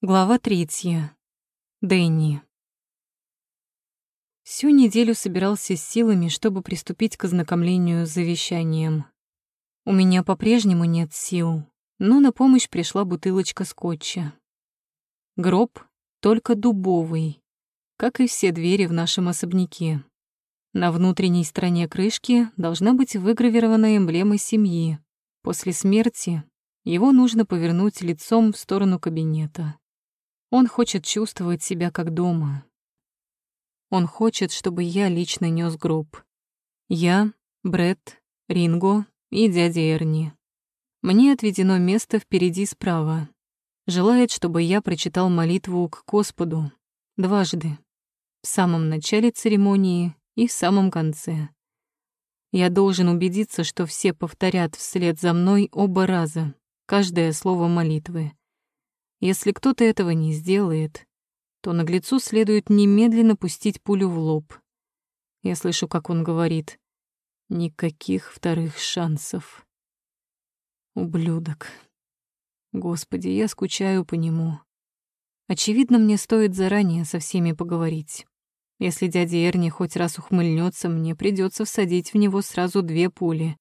Глава третья. Дэнни. Всю неделю собирался с силами, чтобы приступить к ознакомлению с завещанием. У меня по-прежнему нет сил, но на помощь пришла бутылочка скотча. Гроб только дубовый, как и все двери в нашем особняке. На внутренней стороне крышки должна быть выгравирована эмблема семьи. После смерти его нужно повернуть лицом в сторону кабинета. Он хочет чувствовать себя как дома. Он хочет, чтобы я лично нес гроб. Я, Бред, Ринго и дядя Эрни. Мне отведено место впереди справа. Желает, чтобы я прочитал молитву к Господу дважды. В самом начале церемонии и в самом конце. Я должен убедиться, что все повторят вслед за мной оба раза, каждое слово молитвы. Если кто-то этого не сделает, то наглецу следует немедленно пустить пулю в лоб. Я слышу, как он говорит. Никаких вторых шансов. Ублюдок. Господи, я скучаю по нему. Очевидно, мне стоит заранее со всеми поговорить. Если дядя Эрни хоть раз ухмыльнется, мне придется всадить в него сразу две пули.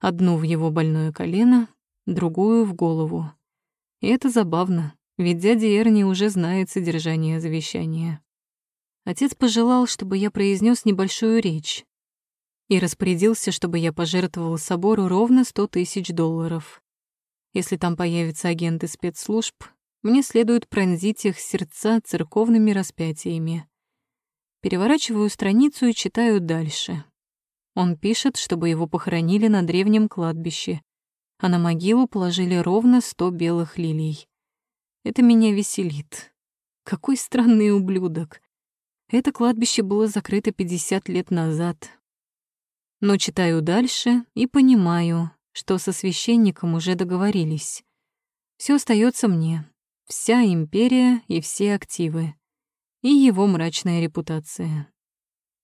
Одну в его больное колено, другую в голову. И это забавно, ведь дядя Эрни уже знает содержание завещания. Отец пожелал, чтобы я произнес небольшую речь и распорядился, чтобы я пожертвовал собору ровно сто тысяч долларов. Если там появятся агенты спецслужб, мне следует пронзить их сердца церковными распятиями. Переворачиваю страницу и читаю дальше. Он пишет, чтобы его похоронили на древнем кладбище, а на могилу положили ровно сто белых лилий. Это меня веселит. Какой странный ублюдок. Это кладбище было закрыто 50 лет назад. Но читаю дальше и понимаю, что со священником уже договорились. Все остается мне. Вся империя и все активы. И его мрачная репутация.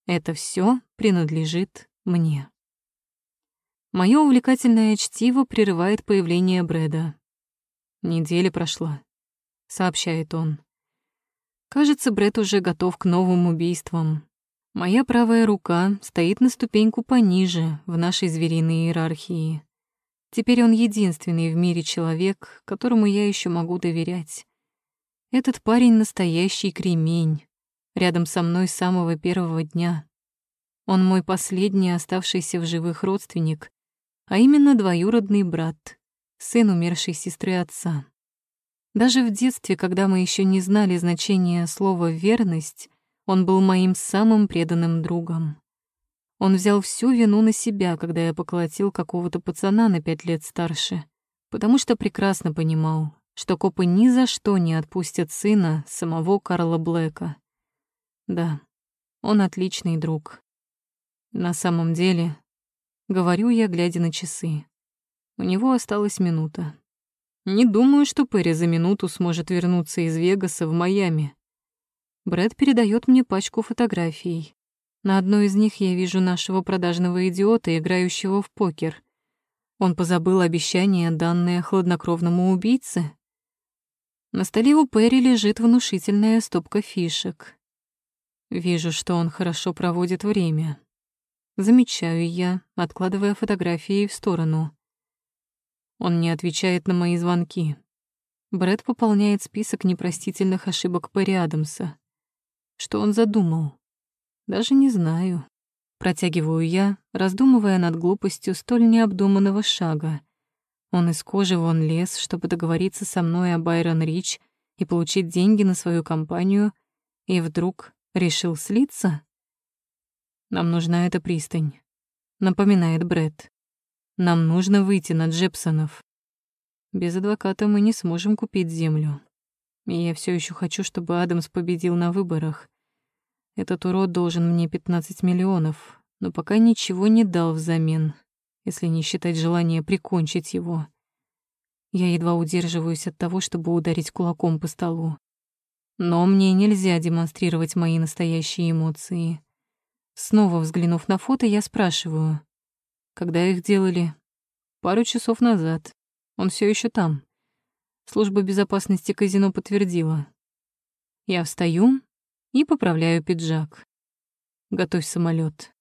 Это все принадлежит мне. Мое увлекательное чтиво прерывает появление Брэда. «Неделя прошла», — сообщает он. Кажется, Брэд уже готов к новым убийствам. Моя правая рука стоит на ступеньку пониже в нашей звериной иерархии. Теперь он единственный в мире человек, которому я еще могу доверять. Этот парень — настоящий кремень, рядом со мной с самого первого дня. Он мой последний оставшийся в живых родственник, а именно двоюродный брат, сын умершей сестры отца. Даже в детстве, когда мы еще не знали значения слова «верность», он был моим самым преданным другом. Он взял всю вину на себя, когда я поколотил какого-то пацана на пять лет старше, потому что прекрасно понимал, что копы ни за что не отпустят сына самого Карла Блэка. Да, он отличный друг. На самом деле, Говорю я, глядя на часы. У него осталась минута. Не думаю, что Перри за минуту сможет вернуться из Вегаса в Майами. Брэд передает мне пачку фотографий. На одной из них я вижу нашего продажного идиота, играющего в покер. Он позабыл обещание, данное хладнокровному убийце. На столе у Перри лежит внушительная стопка фишек. Вижу, что он хорошо проводит время. Замечаю я, откладывая фотографии в сторону. Он не отвечает на мои звонки. Брэд пополняет список непростительных ошибок Перри Адамса. Что он задумал? Даже не знаю. Протягиваю я, раздумывая над глупостью столь необдуманного шага. Он из кожи вон лез, чтобы договориться со мной о Байрон Рич и получить деньги на свою компанию, и вдруг решил слиться? Нам нужна эта пристань», — напоминает Бред. «Нам нужно выйти на Джепсонов. Без адвоката мы не сможем купить землю. И я все еще хочу, чтобы Адамс победил на выборах. Этот урод должен мне 15 миллионов, но пока ничего не дал взамен, если не считать желание прикончить его. Я едва удерживаюсь от того, чтобы ударить кулаком по столу. Но мне нельзя демонстрировать мои настоящие эмоции. Снова взглянув на фото, я спрашиваю. Когда их делали? Пару часов назад. Он все еще там. Служба безопасности казино подтвердила. Я встаю и поправляю пиджак. Готовь самолет.